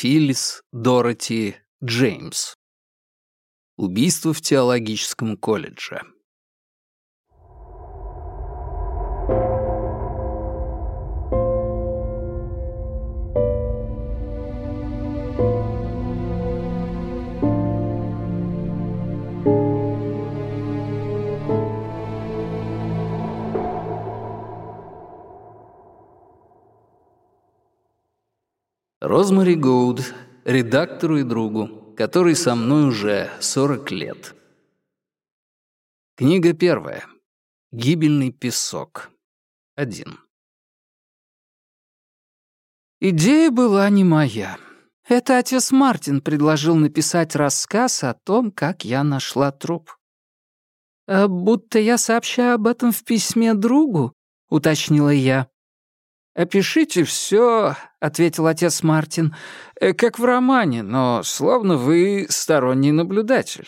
Филлис Дороти Джеймс. Убийство в теологическом колледже. Розмари Гоуд, редактору и другу, который со мной уже 40 лет. Книга первая. Гибельный песок. Один. Идея была не моя. Это отец Мартин предложил написать рассказ о том, как я нашла труп. «А «Будто я сообщаю об этом в письме другу», — уточнила я. «Опишите все», — ответил отец Мартин, «э, «как в романе, но словно вы сторонний наблюдатель.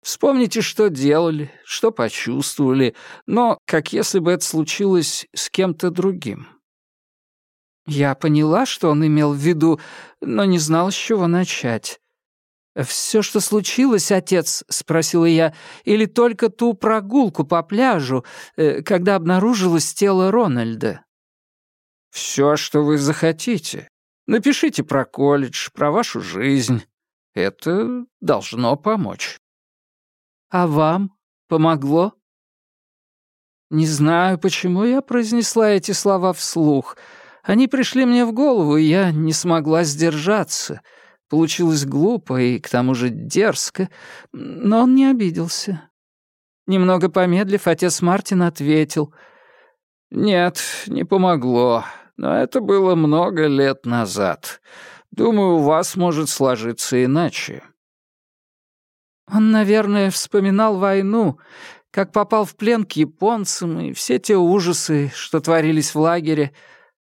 Вспомните, что делали, что почувствовали, но как если бы это случилось с кем-то другим». Я поняла, что он имел в виду, но не знала, с чего начать. «Все, что случилось, отец?» — спросила я. «Или только ту прогулку по пляжу, э, когда обнаружилось тело Рональда?» Все, что вы захотите. Напишите про колледж, про вашу жизнь. Это должно помочь. А вам помогло? Не знаю, почему я произнесла эти слова вслух. Они пришли мне в голову, и я не смогла сдержаться. Получилось глупо и, к тому же, дерзко, но он не обиделся. Немного помедлив, отец Мартин ответил. «Нет, не помогло. Но это было много лет назад. Думаю, у вас может сложиться иначе». Он, наверное, вспоминал войну, как попал в плен к японцам и все те ужасы, что творились в лагере.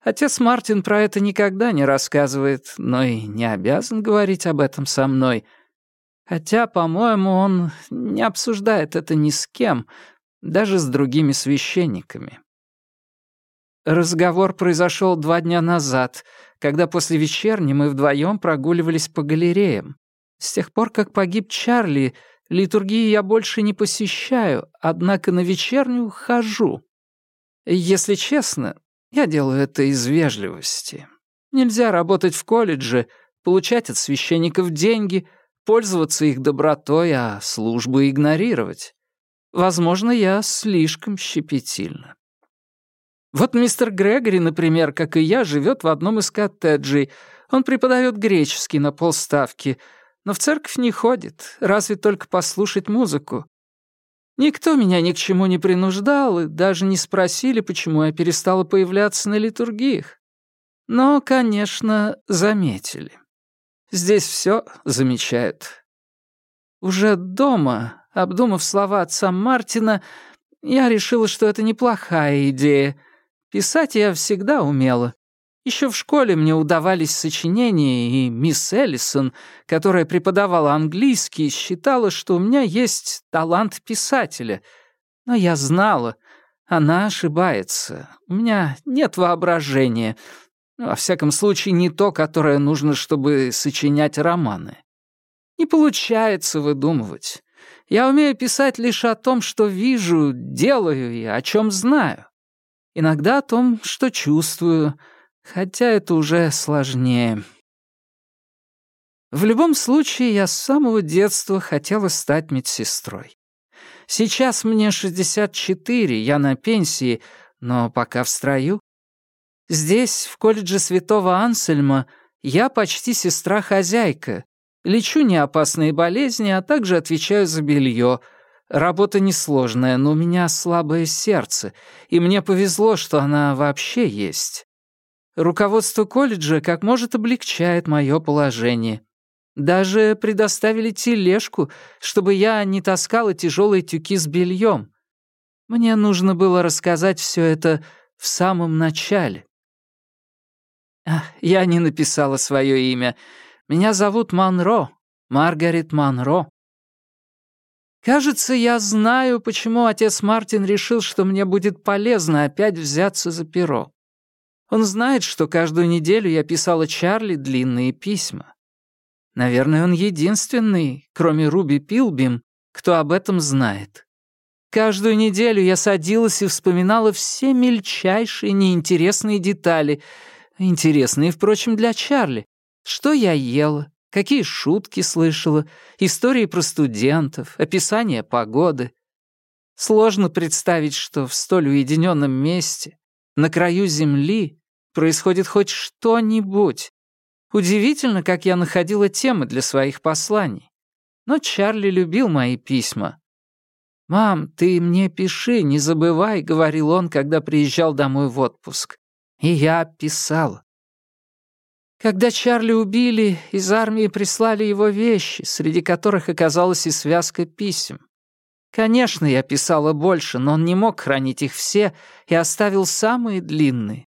Отец Мартин про это никогда не рассказывает, но и не обязан говорить об этом со мной. Хотя, по-моему, он не обсуждает это ни с кем, даже с другими священниками. Разговор произошел два дня назад, когда после вечерни мы вдвоем прогуливались по галереям. С тех пор, как погиб Чарли, литургии я больше не посещаю, однако на вечернюю хожу. Если честно, я делаю это из вежливости. Нельзя работать в колледже, получать от священников деньги, пользоваться их добротой, а службу игнорировать. Возможно, я слишком щепетильна. Вот мистер Грегори, например, как и я, живет в одном из коттеджей. Он преподает греческий на полставки, но в церковь не ходит, разве только послушать музыку. Никто меня ни к чему не принуждал и даже не спросили, почему я перестала появляться на литургиях. Но, конечно, заметили. Здесь все замечают. Уже дома, обдумав слова отца Мартина, я решила, что это неплохая идея — Писать я всегда умела. Еще в школе мне удавались сочинения, и мисс Эллисон, которая преподавала английский, считала, что у меня есть талант писателя. Но я знала, она ошибается. У меня нет воображения. Во всяком случае, не то, которое нужно, чтобы сочинять романы. Не получается выдумывать. Я умею писать лишь о том, что вижу, делаю и о чем знаю. Иногда о том, что чувствую, хотя это уже сложнее. В любом случае, я с самого детства хотела стать медсестрой. Сейчас мне 64, я на пенсии, но пока в строю. Здесь, в колледже Святого Ансельма, я почти сестра-хозяйка. Лечу неопасные болезни, а также отвечаю за белье — Работа несложная, но у меня слабое сердце, и мне повезло, что она вообще есть. Руководство колледжа как может облегчает мое положение. Даже предоставили тележку, чтобы я не таскала тяжелые тюки с бельем. Мне нужно было рассказать все это в самом начале. Я не написала свое имя. Меня зовут Монро, Маргарет Монро. Кажется, я знаю, почему отец Мартин решил, что мне будет полезно опять взяться за перо. Он знает, что каждую неделю я писала Чарли длинные письма. Наверное, он единственный, кроме Руби Пилбим, кто об этом знает. Каждую неделю я садилась и вспоминала все мельчайшие неинтересные детали, интересные, впрочем, для Чарли. Что я ела, какие шутки слышала, истории про студентов, описание погоды. Сложно представить, что в столь уединенном месте, на краю земли, происходит хоть что-нибудь. Удивительно, как я находила темы для своих посланий. Но Чарли любил мои письма. «Мам, ты мне пиши, не забывай», — говорил он, когда приезжал домой в отпуск. И я писал. Когда Чарли убили, из армии прислали его вещи, среди которых оказалась и связка писем. Конечно, я писала больше, но он не мог хранить их все и оставил самые длинные.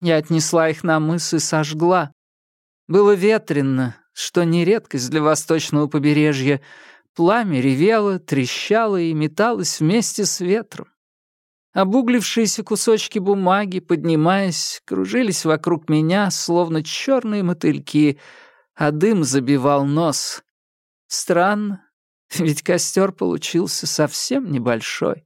Я отнесла их на мыс и сожгла. Было ветрено, что не редкость для восточного побережья. Пламя ревело, трещало и металось вместе с ветром. Обуглившиеся кусочки бумаги, поднимаясь, кружились вокруг меня, словно черные мотыльки, а дым забивал нос. Странно, ведь костер получился совсем небольшой.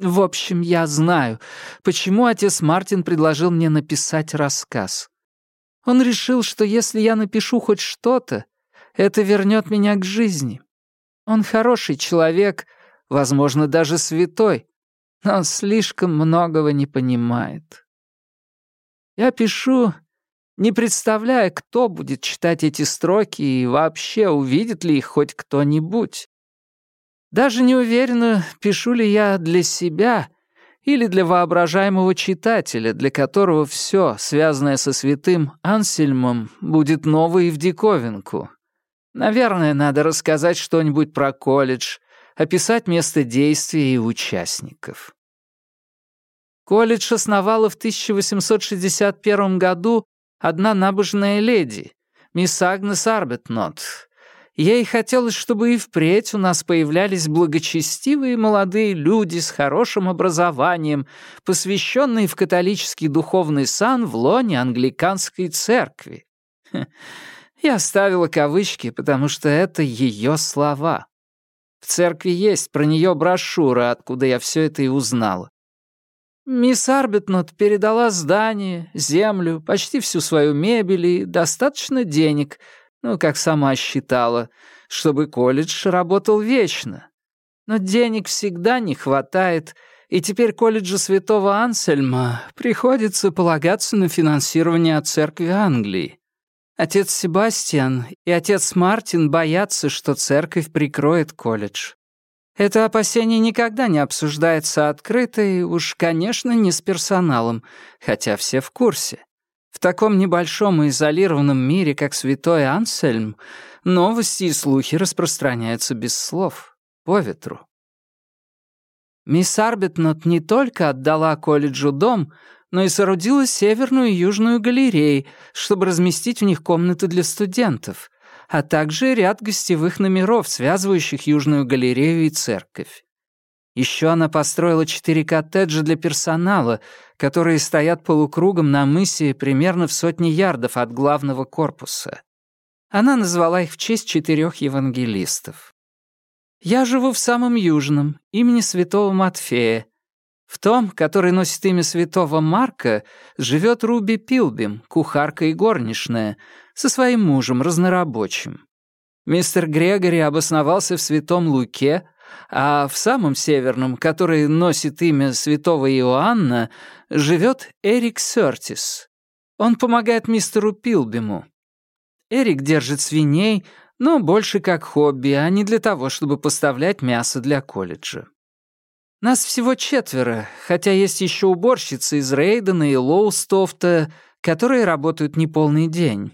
В общем, я знаю, почему отец Мартин предложил мне написать рассказ. Он решил, что если я напишу хоть что-то, это вернет меня к жизни. Он хороший человек, возможно, даже святой, но слишком многого не понимает. Я пишу, не представляя, кто будет читать эти строки и вообще увидит ли их хоть кто-нибудь. Даже не уверена, пишу ли я для себя или для воображаемого читателя, для которого все, связанное со святым Ансельмом, будет ново и в диковинку. Наверное, надо рассказать что-нибудь про колледж, описать место действия и участников. Колледж основала в 1861 году одна набожная леди, мисс Агнес Арбетнот, Ей хотелось, чтобы и впредь у нас появлялись благочестивые молодые люди с хорошим образованием, посвященные в католический духовный сан в лоне англиканской церкви. Я ставила кавычки, потому что это ее слова. В церкви есть про нее брошюра, откуда я все это и узнала. Мисс Арбитнот передала здание, землю, почти всю свою мебель и достаточно денег — ну, как сама считала, чтобы колледж работал вечно. Но денег всегда не хватает, и теперь колледжу святого Ансельма приходится полагаться на финансирование от церкви Англии. Отец Себастьян и отец Мартин боятся, что церковь прикроет колледж. Это опасение никогда не обсуждается открыто и уж, конечно, не с персоналом, хотя все в курсе. В таком небольшом и изолированном мире, как святой Ансельм, новости и слухи распространяются без слов, по ветру. Мисс Арбитнот не только отдала колледжу дом, но и соорудила северную и южную галереи, чтобы разместить в них комнаты для студентов, а также ряд гостевых номеров, связывающих южную галерею и церковь. Еще она построила четыре коттеджа для персонала, которые стоят полукругом на мысе примерно в сотне ярдов от главного корпуса. Она назвала их в честь четырех евангелистов. Я живу в самом южном, имени святого Матфея. В том, который носит имя святого Марка, живет Руби Пилбим, кухарка и горничная, со своим мужем, разнорабочим. Мистер Грегори обосновался в Святом Луке, а в самом северном, который носит имя святого Иоанна, живет Эрик Сёртис. Он помогает мистеру Пилбиму. Эрик держит свиней, но больше как хобби, а не для того, чтобы поставлять мясо для колледжа. Нас всего четверо, хотя есть еще уборщицы из Рейдена и Лоустофта, которые работают неполный день.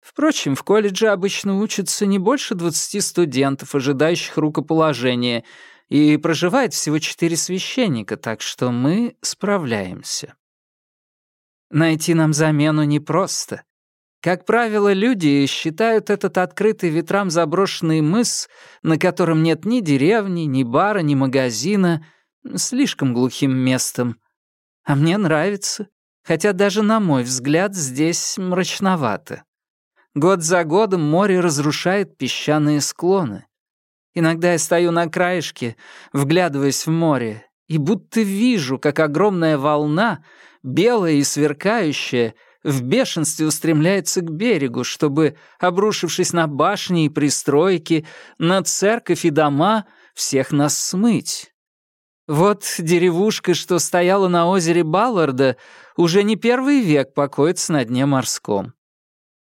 Впрочем, в колледже обычно учатся не больше 20 студентов, ожидающих рукоположения, и проживает всего четыре священника, так что мы справляемся. Найти нам замену непросто. Как правило, люди считают этот открытый ветрам заброшенный мыс, на котором нет ни деревни, ни бара, ни магазина, слишком глухим местом. А мне нравится, хотя даже на мой взгляд здесь мрачновато. Год за годом море разрушает песчаные склоны. Иногда я стою на краешке, вглядываясь в море, и будто вижу, как огромная волна, белая и сверкающая, в бешенстве устремляется к берегу, чтобы, обрушившись на башни и пристройки, на церковь и дома, всех нас смыть. Вот деревушка, что стояла на озере Балларда, уже не первый век покоится на дне морском.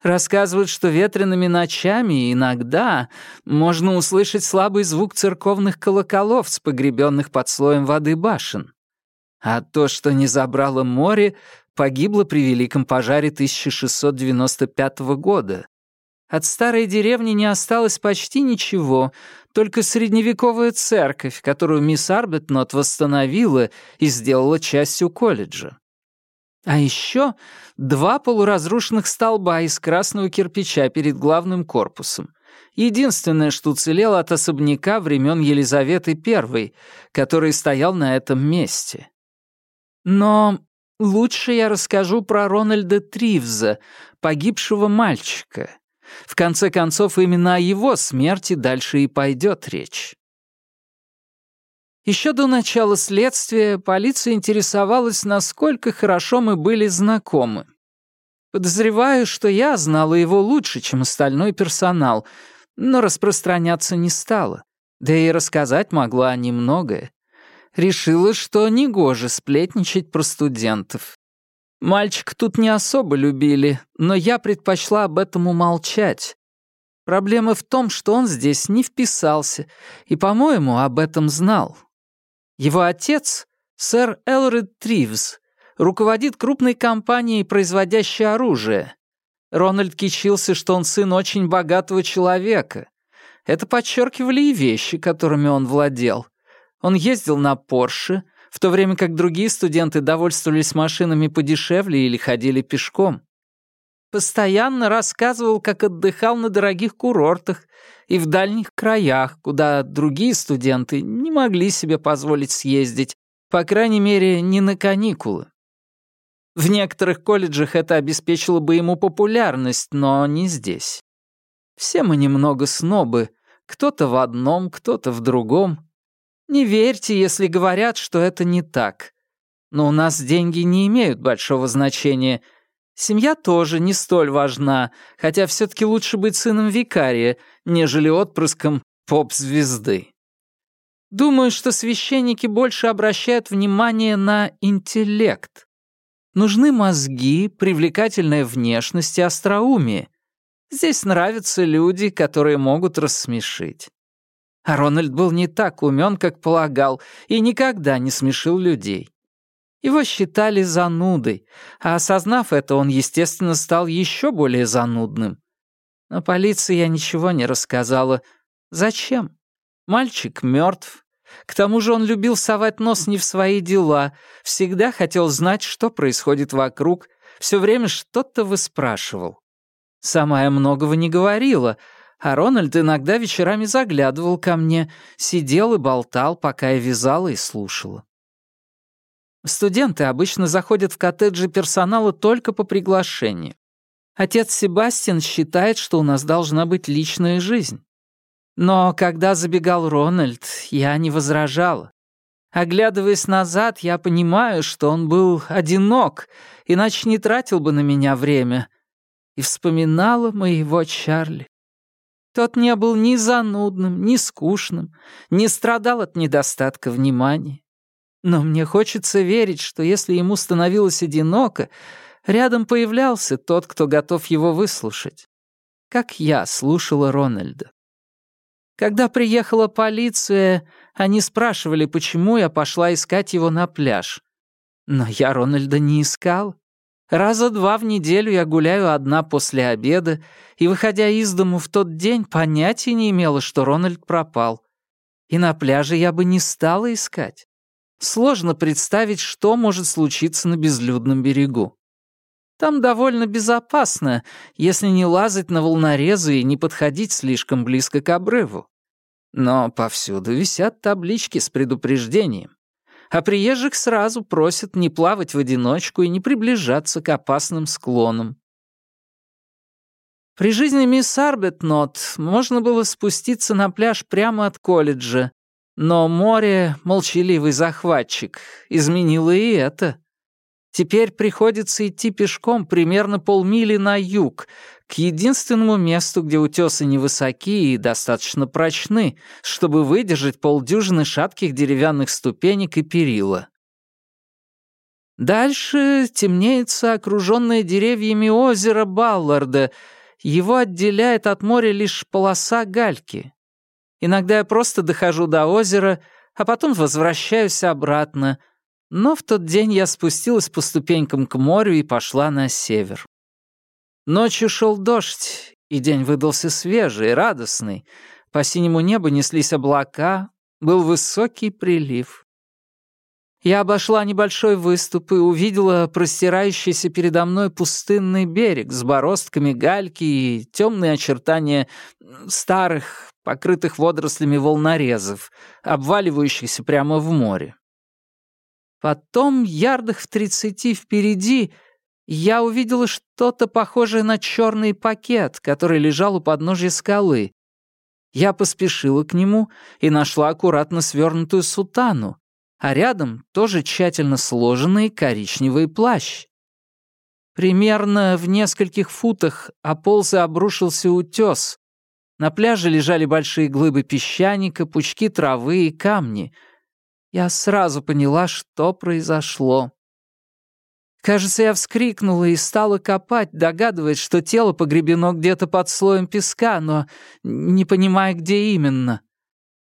Рассказывают, что ветреными ночами иногда можно услышать слабый звук церковных колоколов с погребенных под слоем воды башен. А то, что не забрало море, погибло при Великом пожаре 1695 года. От старой деревни не осталось почти ничего, только средневековая церковь, которую мисс Арбетнот восстановила и сделала частью колледжа. А еще два полуразрушенных столба из красного кирпича перед главным корпусом. Единственное, что уцелело от особняка времен Елизаветы I, который стоял на этом месте. Но лучше я расскажу про Рональда Тривза, погибшего мальчика. В конце концов, именно о его смерти дальше и пойдет речь. Еще до начала следствия полиция интересовалась, насколько хорошо мы были знакомы. Подозреваю, что я знала его лучше, чем остальной персонал, но распространяться не стала. Да и рассказать могла немногое. Решила, что негоже сплетничать про студентов. Мальчик тут не особо любили, но я предпочла об этом умолчать. Проблема в том, что он здесь не вписался, и, по-моему, об этом знал. Его отец, сэр Элред Тривз, руководит крупной компанией, производящей оружие. Рональд кичился, что он сын очень богатого человека. Это подчеркивали и вещи, которыми он владел. Он ездил на Порше, в то время как другие студенты довольствовались машинами подешевле или ходили пешком. Постоянно рассказывал, как отдыхал на дорогих курортах и в дальних краях, куда другие студенты не могли себе позволить съездить, по крайней мере, не на каникулы. В некоторых колледжах это обеспечило бы ему популярность, но не здесь. Все мы немного снобы, кто-то в одном, кто-то в другом. Не верьте, если говорят, что это не так. Но у нас деньги не имеют большого значения — Семья тоже не столь важна, хотя все-таки лучше быть сыном викария, нежели отпрыском поп-звезды. Думаю, что священники больше обращают внимание на интеллект. Нужны мозги, привлекательная внешность и остроумие. Здесь нравятся люди, которые могут рассмешить. А Рональд был не так умен, как полагал, и никогда не смешил людей. Его считали занудой, а осознав это, он, естественно, стал еще более занудным. Но полиции я ничего не рассказала. Зачем? Мальчик мертв. К тому же он любил совать нос не в свои дела, всегда хотел знать, что происходит вокруг, все время что-то выспрашивал. Сама я многого не говорила, а Рональд иногда вечерами заглядывал ко мне, сидел и болтал, пока я вязала и слушала. Студенты обычно заходят в коттеджи персонала только по приглашению. Отец Себастьян считает, что у нас должна быть личная жизнь. Но когда забегал Рональд, я не возражала. Оглядываясь назад, я понимаю, что он был одинок, иначе не тратил бы на меня время. И вспоминала моего Чарли. Тот не был ни занудным, ни скучным, не страдал от недостатка внимания. Но мне хочется верить, что если ему становилось одиноко, рядом появлялся тот, кто готов его выслушать. Как я слушала Рональда. Когда приехала полиция, они спрашивали, почему я пошла искать его на пляж. Но я Рональда не искал. Раза два в неделю я гуляю одна после обеда, и, выходя из дому в тот день, понятия не имела, что Рональд пропал. И на пляже я бы не стала искать. Сложно представить, что может случиться на безлюдном берегу. Там довольно безопасно, если не лазать на волнорезы и не подходить слишком близко к обрыву. Но повсюду висят таблички с предупреждением. А приезжих сразу просят не плавать в одиночку и не приближаться к опасным склонам. При жизни мисс Арбетнот можно было спуститься на пляж прямо от колледжа, но море, молчаливый захватчик, изменило и это. Теперь приходится идти пешком примерно полмили на юг, к единственному месту, где утесы невысоки и достаточно прочны, чтобы выдержать полдюжины шатких деревянных ступенек и перила. Дальше темнеется окруженное деревьями озеро Балларда. Его отделяет от моря лишь полоса гальки. Иногда я просто дохожу до озера, а потом возвращаюсь обратно. Но в тот день я спустилась по ступенькам к морю и пошла на север. Ночью шел дождь, и день выдался свежий, радостный. По синему небу неслись облака, был высокий прилив. Я обошла небольшой выступ и увидела простирающийся передо мной пустынный берег с бороздками гальки и темные очертания старых, покрытых водорослями волнорезов, обваливающихся прямо в море. Потом, ярдах в тридцати впереди, я увидела что-то похожее на черный пакет, который лежал у подножья скалы. Я поспешила к нему и нашла аккуратно свернутую сутану, а рядом тоже тщательно сложенный коричневый плащ. Примерно в нескольких футах ополз и обрушился утес. На пляже лежали большие глыбы песчаника, пучки травы и камни. Я сразу поняла, что произошло. Кажется, я вскрикнула и стала копать, догадываясь, что тело погребено где-то под слоем песка, но не понимая, где именно.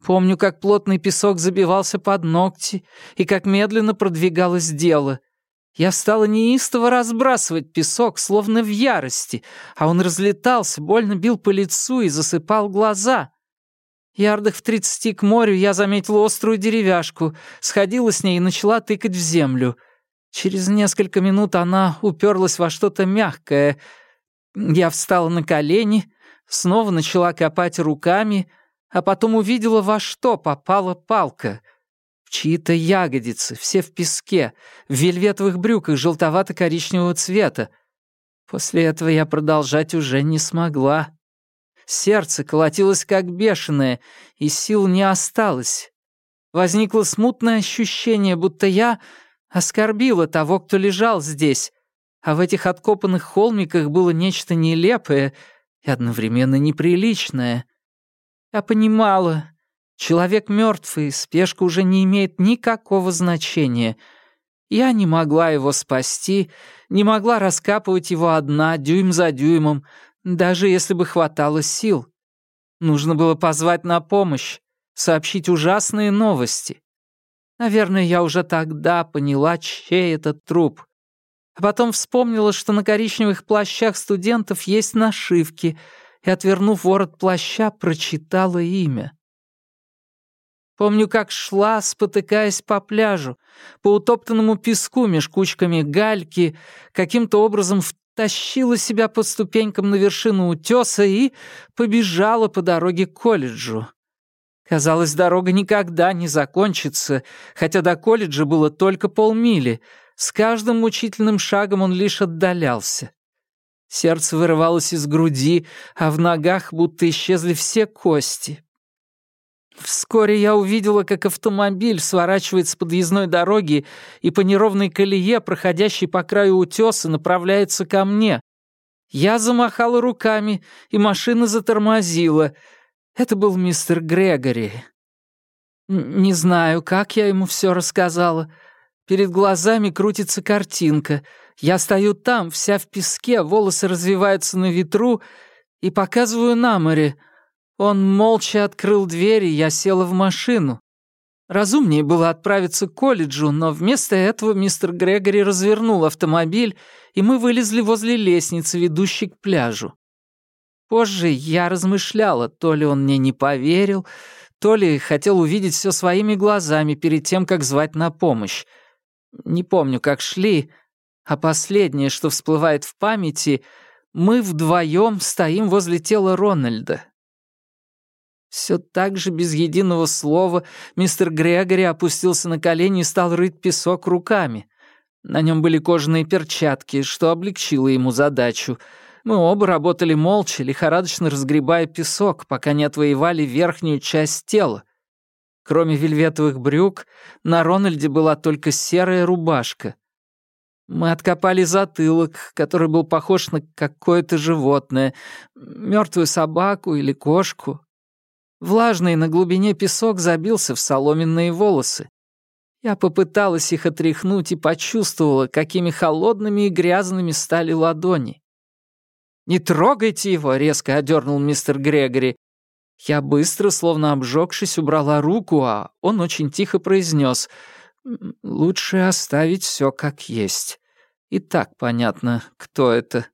Помню, как плотный песок забивался под ногти и как медленно продвигалось дело. Я стала неистово разбрасывать песок, словно в ярости, а он разлетался, больно бил по лицу и засыпал глаза. Ярдах в тридцати к морю я заметила острую деревяшку, сходила с ней и начала тыкать в землю. Через несколько минут она уперлась во что-то мягкое. Я встала на колени, снова начала копать руками — а потом увидела, во что попала палка. В чьи-то ягодицы, все в песке, в вельветовых брюках желтовато-коричневого цвета. После этого я продолжать уже не смогла. Сердце колотилось как бешеное, и сил не осталось. Возникло смутное ощущение, будто я оскорбила того, кто лежал здесь, а в этих откопанных холмиках было нечто нелепое и одновременно неприличное. Я понимала, человек мертвый, спешка уже не имеет никакого значения. Я не могла его спасти, не могла раскапывать его одна, дюйм за дюймом, даже если бы хватало сил. Нужно было позвать на помощь, сообщить ужасные новости. Наверное, я уже тогда поняла, чей этот труп. А потом вспомнила, что на коричневых плащах студентов есть нашивки — и, отвернув ворот плаща, прочитала имя. Помню, как шла, спотыкаясь по пляжу, по утоптанному песку меж кучками гальки, каким-то образом втащила себя по ступенькам на вершину утеса и побежала по дороге к колледжу. Казалось, дорога никогда не закончится, хотя до колледжа было только полмили. С каждым мучительным шагом он лишь отдалялся. Сердце вырывалось из груди, а в ногах будто исчезли все кости. Вскоре я увидела, как автомобиль сворачивает с подъездной дороги и по неровной колее, проходящей по краю утеса, направляется ко мне. Я замахала руками, и машина затормозила. Это был мистер Грегори. Не знаю, как я ему все рассказала. Перед глазами крутится картинка — я стою там, вся в песке, волосы развиваются на ветру, и показываю на море. Он молча открыл дверь, и я села в машину. Разумнее было отправиться к колледжу, но вместо этого мистер Грегори развернул автомобиль, и мы вылезли возле лестницы, ведущей к пляжу. Позже я размышляла, то ли он мне не поверил, то ли хотел увидеть все своими глазами перед тем, как звать на помощь. Не помню, как шли, а последнее, что всплывает в памяти, мы вдвоем стоим возле тела Рональда. Все так же, без единого слова, мистер Грегори опустился на колени и стал рыть песок руками. На нем были кожаные перчатки, что облегчило ему задачу. Мы оба работали молча, лихорадочно разгребая песок, пока не отвоевали верхнюю часть тела. Кроме вельветовых брюк, на Рональде была только серая рубашка. Мы откопали затылок, который был похож на какое-то животное, мертвую собаку или кошку. Влажный на глубине песок забился в соломенные волосы. Я попыталась их отряхнуть и почувствовала, какими холодными и грязными стали ладони. «Не трогайте его!» — резко одернул мистер Грегори. Я быстро, словно обжегшись, убрала руку, а он очень тихо произнес: «Лучше оставить все как есть. И так понятно, кто это».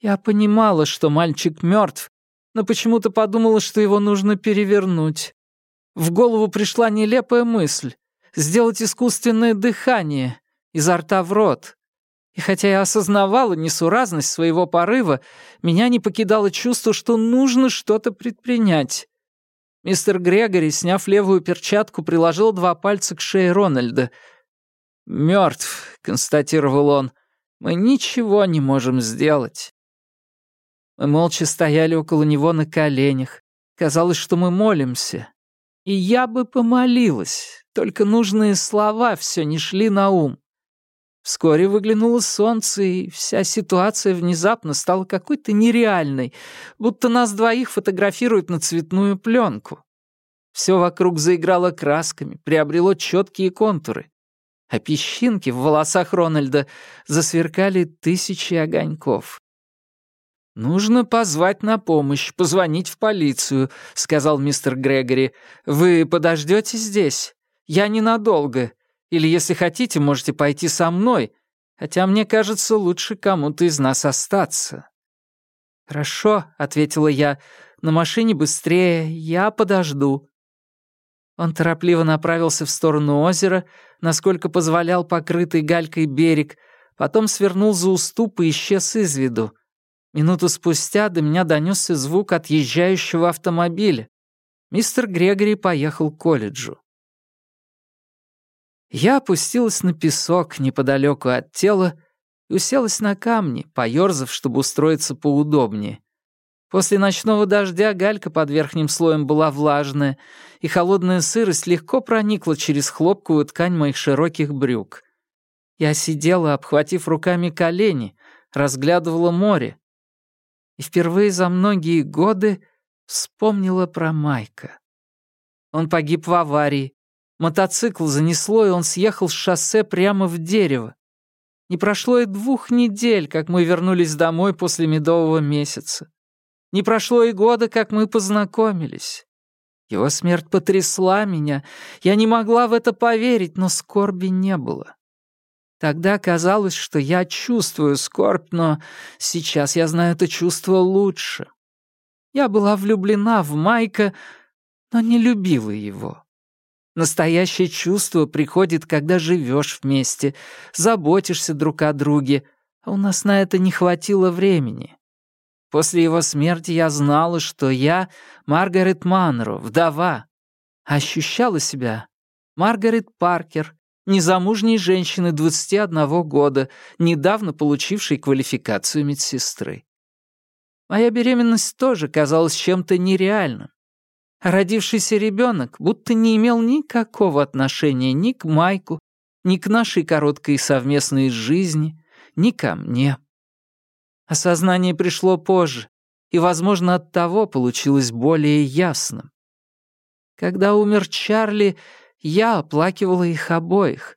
Я понимала, что мальчик мертв, но почему-то подумала, что его нужно перевернуть. В голову пришла нелепая мысль — сделать искусственное дыхание изо рта в рот. И хотя я осознавала несуразность своего порыва, меня не покидало чувство, что нужно что-то предпринять. Мистер Грегори, сняв левую перчатку, приложил два пальца к шее Рональда. «Мёртв», — констатировал он, — «мы ничего не можем сделать». Мы молча стояли около него на коленях. Казалось, что мы молимся. И я бы помолилась, только нужные слова все не шли на ум. Вскоре выглянуло солнце, и вся ситуация внезапно стала какой-то нереальной, будто нас двоих фотографируют на цветную пленку. Все вокруг заиграло красками, приобрело четкие контуры. А песчинки в волосах Рональда засверкали тысячи огоньков. «Нужно позвать на помощь, позвонить в полицию», — сказал мистер Грегори. «Вы подождете здесь? Я ненадолго. Или, если хотите, можете пойти со мной, хотя мне кажется, лучше кому-то из нас остаться». «Хорошо», — ответила я, — «на машине быстрее, я подожду». Он торопливо направился в сторону озера, насколько позволял покрытый галькой берег, потом свернул за уступ и исчез из виду. Минуту спустя до меня донесся звук отъезжающего автомобиля. Мистер Грегори поехал к колледжу. Я опустилась на песок неподалеку от тела и уселась на камни, поёрзав, чтобы устроиться поудобнее. После ночного дождя галька под верхним слоем была влажная, и холодная сырость легко проникла через хлопковую ткань моих широких брюк. Я сидела, обхватив руками колени, разглядывала море. И впервые за многие годы вспомнила про Майка. Он погиб в аварии, Мотоцикл занесло, и он съехал с шоссе прямо в дерево. Не прошло и двух недель, как мы вернулись домой после медового месяца. Не прошло и года, как мы познакомились. Его смерть потрясла меня. Я не могла в это поверить, но скорби не было. Тогда казалось, что я чувствую скорбь, но сейчас я знаю это чувство лучше. Я была влюблена в Майка, но не любила его. Настоящее чувство приходит, когда живешь вместе, заботишься друг о друге, а у нас на это не хватило времени. После его смерти я знала, что я Маргарет Манро, вдова. Ощущала себя Маргарет Паркер, незамужней женщины 21 года, недавно получившей квалификацию медсестры. Моя беременность тоже казалась чем-то нереальным. Родившийся ребенок будто не имел никакого отношения ни к Майку, ни к нашей короткой совместной жизни, ни ко мне. Осознание пришло позже, и, возможно, от того получилось более ясным. Когда умер Чарли, я оплакивала их обоих,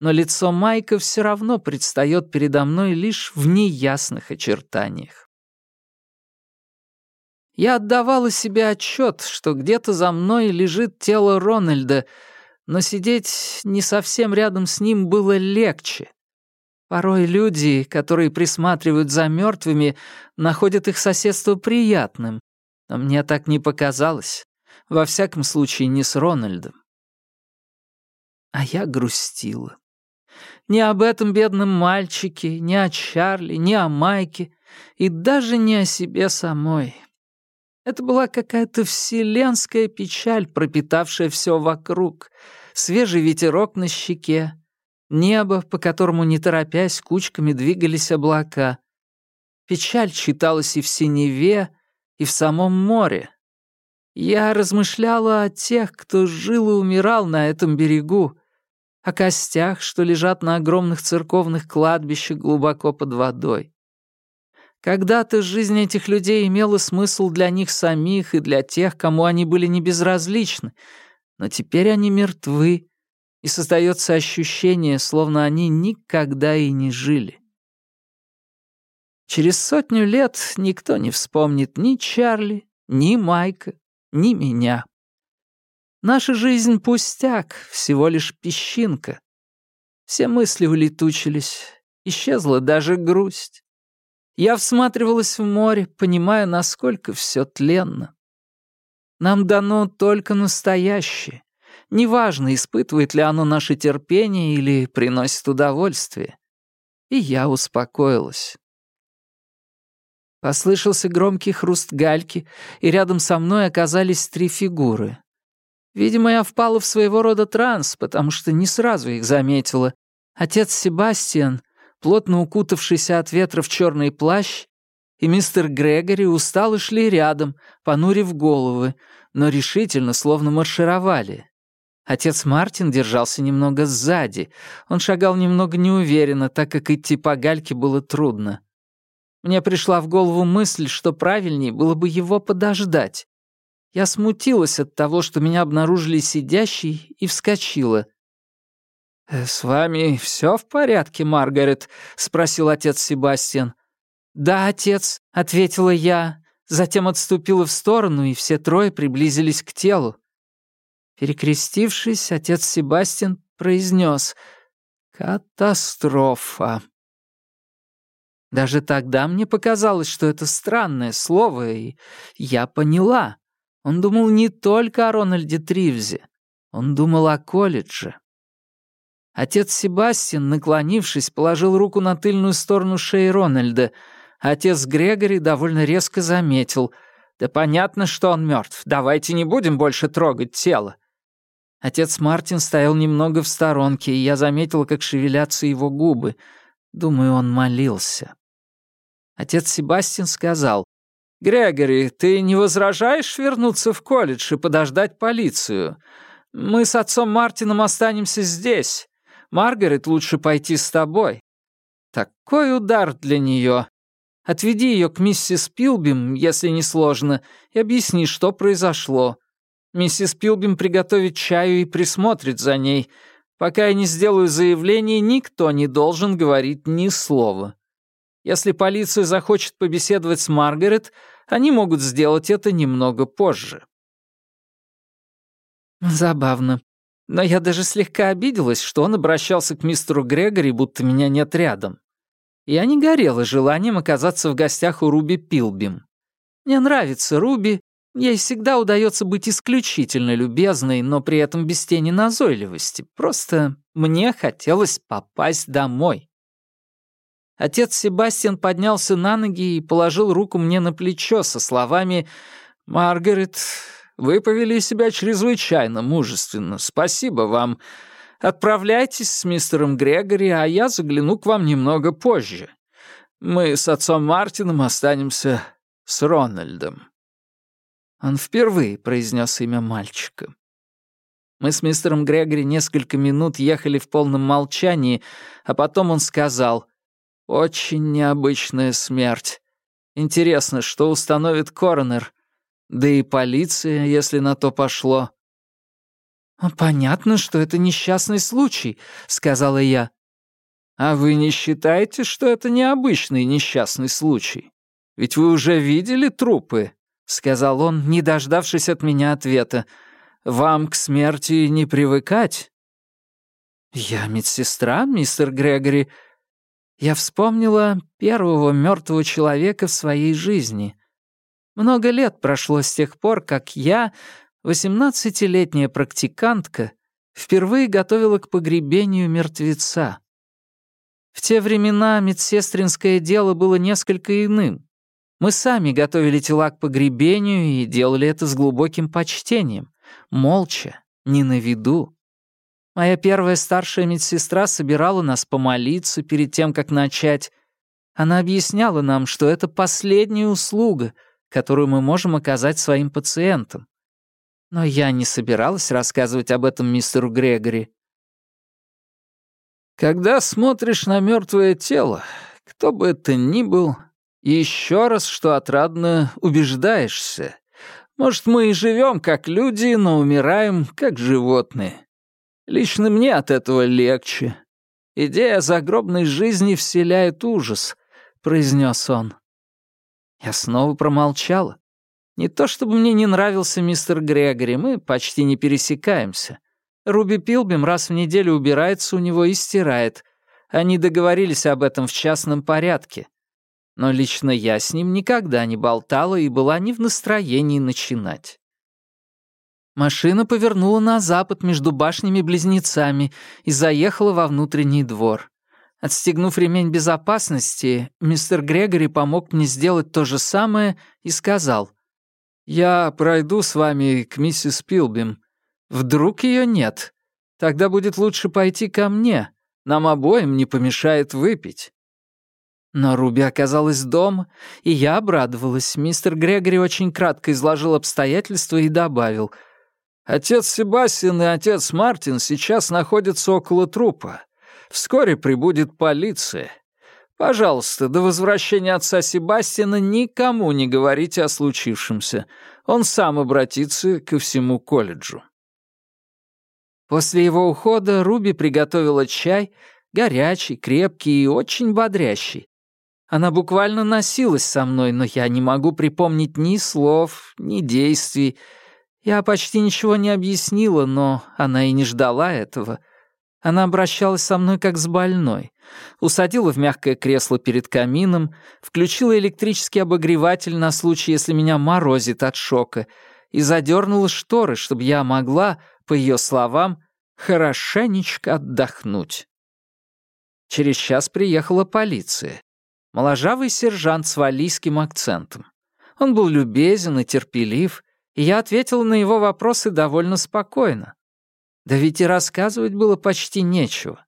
но лицо Майка все равно предстает передо мной лишь в неясных очертаниях. Я отдавала себе отчет, что где-то за мной лежит тело Рональда, но сидеть не совсем рядом с ним было легче. Порой люди, которые присматривают за мертвыми, находят их соседство приятным, но мне так не показалось. Во всяком случае, не с Рональдом. А я грустила. Не об этом бедном мальчике, не о Чарли, не о Майке и даже не о себе самой. Это была какая-то вселенская печаль, пропитавшая все вокруг. Свежий ветерок на щеке, небо, по которому, не торопясь, кучками двигались облака. Печаль читалась и в синеве, и в самом море. Я размышляла о тех, кто жил и умирал на этом берегу, о костях, что лежат на огромных церковных кладбищах глубоко под водой. Когда-то жизнь этих людей имела смысл для них самих и для тех, кому они были не безразличны, но теперь они мертвы, и создается ощущение, словно они никогда и не жили. Через сотню лет никто не вспомнит ни Чарли, ни Майка, ни меня. Наша жизнь пустяк, всего лишь песчинка. Все мысли улетучились, исчезла даже грусть. Я всматривалась в море, понимая, насколько все тленно. Нам дано только настоящее. Неважно, испытывает ли оно наше терпение или приносит удовольствие. И я успокоилась. Послышался громкий хруст гальки, и рядом со мной оказались три фигуры. Видимо, я впала в своего рода транс, потому что не сразу их заметила. Отец Себастьян, плотно укутавшийся от ветра в черный плащ, и мистер Грегори устало шли рядом, понурив головы, но решительно, словно маршировали. Отец Мартин держался немного сзади. Он шагал немного неуверенно, так как идти по гальке было трудно. Мне пришла в голову мысль, что правильнее было бы его подождать. Я смутилась от того, что меня обнаружили сидящей, и вскочила. «Э, «С вами все в порядке, Маргарет?» — спросил отец Себастьян. «Да, отец», — ответила я, затем отступила в сторону, и все трое приблизились к телу. Перекрестившись, отец Себастьян произнес «Катастрофа». Даже тогда мне показалось, что это странное слово, и я поняла. Он думал не только о Рональде Тривзе, он думал о колледже. Отец Себастьян, наклонившись, положил руку на тыльную сторону шеи Рональда. Отец Грегори довольно резко заметил. «Да понятно, что он мертв. Давайте не будем больше трогать тело». Отец Мартин стоял немного в сторонке, и я заметил, как шевелятся его губы. Думаю, он молился. Отец Себастьян сказал, «Грегори, ты не возражаешь вернуться в колледж и подождать полицию? Мы с отцом Мартином останемся здесь. Маргарет лучше пойти с тобой». Такой удар для нее. Отведи ее к миссис Пилбим, если не сложно, и объясни, что произошло. Миссис Пилбим приготовит чаю и присмотрит за ней. Пока я не сделаю заявление, никто не должен говорить ни слова. Если полиция захочет побеседовать с Маргарет, они могут сделать это немного позже. Забавно. Но я даже слегка обиделась, что он обращался к мистеру Грегори, будто меня нет рядом. Я не горела желанием оказаться в гостях у Руби Пилбим. Мне нравится Руби, ей всегда удается быть исключительно любезной, но при этом без тени назойливости. Просто мне хотелось попасть домой. Отец Себастьян поднялся на ноги и положил руку мне на плечо со словами «Маргарет, вы повели себя чрезвычайно мужественно. Спасибо вам. Отправляйтесь с мистером Грегори, а я загляну к вам немного позже. Мы с отцом Мартином останемся с Рональдом». Он впервые произнес имя мальчика. Мы с мистером Грегори несколько минут ехали в полном молчании, а потом он сказал — очень необычная смерть. Интересно, что установит коронер? Да и полиция, если на то пошло. «Понятно, что это несчастный случай», — сказала я. «А вы не считаете, что это необычный несчастный случай? Ведь вы уже видели трупы», — сказал он, не дождавшись от меня ответа. «Вам к смерти не привыкать?» «Я медсестра, мистер Грегори», я вспомнила первого мертвого человека в своей жизни. Много лет прошло с тех пор, как я, восемнадцатилетняя практикантка, впервые готовила к погребению мертвеца. В те времена медсестринское дело было несколько иным. Мы сами готовили тела к погребению и делали это с глубоким почтением, молча, не на виду. Моя первая старшая медсестра собирала нас помолиться перед тем, как начать. Она объясняла нам, что это последняя услуга, которую мы можем оказать своим пациентам. Но я не собиралась рассказывать об этом мистеру Грегори. Когда смотришь на мертвое тело, кто бы это ни был, еще раз, что отрадно убеждаешься. Может, мы и живем как люди, но умираем как животные. Лично мне от этого легче. Идея загробной жизни вселяет ужас, — произнес он. Я снова промолчала. Не то чтобы мне не нравился мистер Грегори, мы почти не пересекаемся. Руби Пилбим раз в неделю убирается у него и стирает. Они договорились об этом в частном порядке. Но лично я с ним никогда не болтала и была не в настроении начинать. Машина повернула на запад между башнями-близнецами и заехала во внутренний двор. Отстегнув ремень безопасности, мистер Грегори помог мне сделать то же самое и сказал, «Я пройду с вами к миссис Пилбим. Вдруг ее нет? Тогда будет лучше пойти ко мне. Нам обоим не помешает выпить». Но Руби оказалась дома, и я обрадовалась. Мистер Грегори очень кратко изложил обстоятельства и добавил, «Отец Себастьян и отец Мартин сейчас находятся около трупа. Вскоре прибудет полиция. Пожалуйста, до возвращения отца Себастьяна никому не говорите о случившемся. Он сам обратится ко всему колледжу». После его ухода Руби приготовила чай, горячий, крепкий и очень бодрящий. Она буквально носилась со мной, но я не могу припомнить ни слов, ни действий. Я почти ничего не объяснила, но она и не ждала этого. Она обращалась со мной как с больной. Усадила в мягкое кресло перед камином, включила электрический обогреватель на случай, если меня морозит от шока, и задернула шторы, чтобы я могла, по ее словам, хорошенечко отдохнуть. Через час приехала полиция. Моложавый сержант с валийским акцентом. Он был любезен и терпелив, и я ответила на его вопросы довольно спокойно. Да ведь и рассказывать было почти нечего.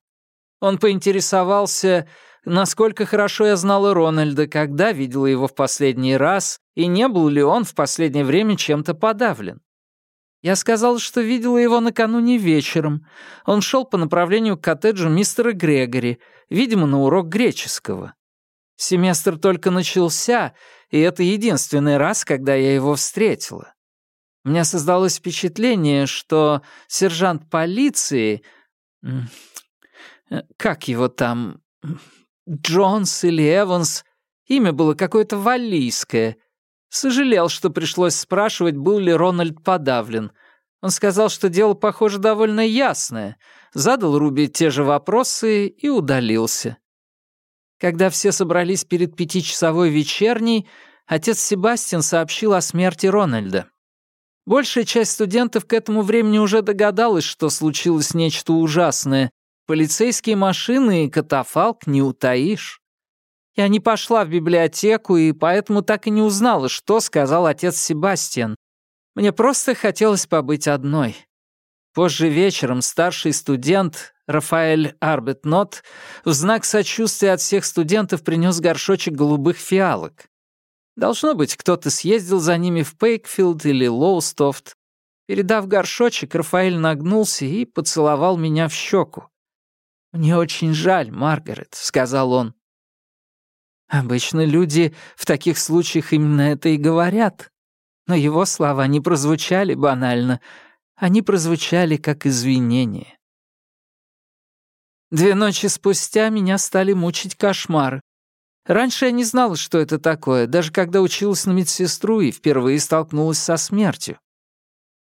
Он поинтересовался, насколько хорошо я знала Рональда, когда видела его в последний раз, и не был ли он в последнее время чем-то подавлен. Я сказала, что видела его накануне вечером. Он шел по направлению к коттеджу мистера Грегори, видимо, на урок греческого. Семестр только начался, и это единственный раз, когда я его встретила. Меня создалось впечатление, что сержант полиции... Как его там? Джонс или Эванс? Имя было какое-то валлийское. Сожалел, что пришлось спрашивать, был ли Рональд подавлен. Он сказал, что дело, похоже, довольно ясное. Задал Руби те же вопросы и удалился. Когда все собрались перед пятичасовой вечерней, отец Себастьян сообщил о смерти Рональда. Большая часть студентов к этому времени уже догадалась, что случилось нечто ужасное. Полицейские машины и катафалк не утаишь. Я не пошла в библиотеку и поэтому так и не узнала, что сказал отец Себастьян. Мне просто хотелось побыть одной. Позже вечером старший студент Рафаэль Арбетнот в знак сочувствия от всех студентов принес горшочек голубых фиалок. Должно быть, кто-то съездил за ними в Пейкфилд или Лоустофт. Передав горшочек, Рафаэль нагнулся и поцеловал меня в щеку. «Мне очень жаль, Маргарет», — сказал он. Обычно люди в таких случаях именно это и говорят. Но его слова не прозвучали банально, они прозвучали как извинение. Две ночи спустя меня стали мучить кошмары. Раньше я не знала, что это такое, даже когда училась на медсестру и впервые столкнулась со смертью.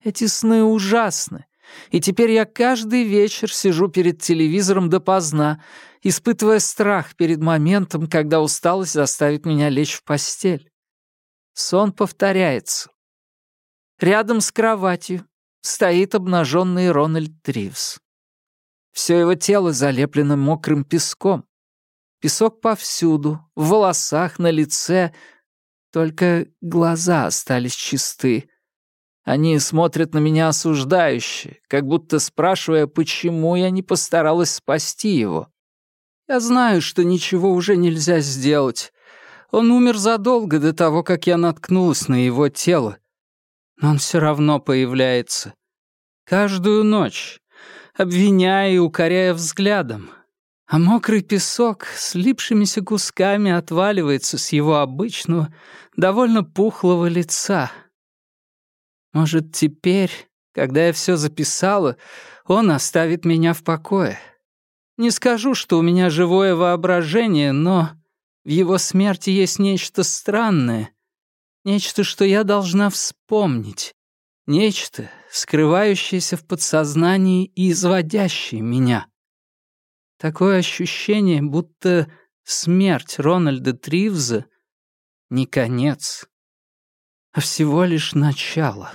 Эти сны ужасны, и теперь я каждый вечер сижу перед телевизором допоздна, испытывая страх перед моментом, когда усталость заставит меня лечь в постель. Сон повторяется. Рядом с кроватью стоит обнаженный Рональд Тривс. Все его тело залеплено мокрым песком. Песок повсюду, в волосах, на лице. Только глаза остались чисты. Они смотрят на меня осуждающе, как будто спрашивая, почему я не постаралась спасти его. Я знаю, что ничего уже нельзя сделать. Он умер задолго до того, как я наткнулась на его тело. Но он все равно появляется. Каждую ночь, обвиняя и укоряя взглядом. А мокрый песок слипшимися кусками отваливается с его обычного, довольно пухлого лица. Может, теперь, когда я все записала, он оставит меня в покое. Не скажу, что у меня живое воображение, но в его смерти есть нечто странное, нечто, что я должна вспомнить, нечто, скрывающееся в подсознании и изводящее меня. Такое ощущение, будто смерть Рональда Тривза не конец, а всего лишь начало.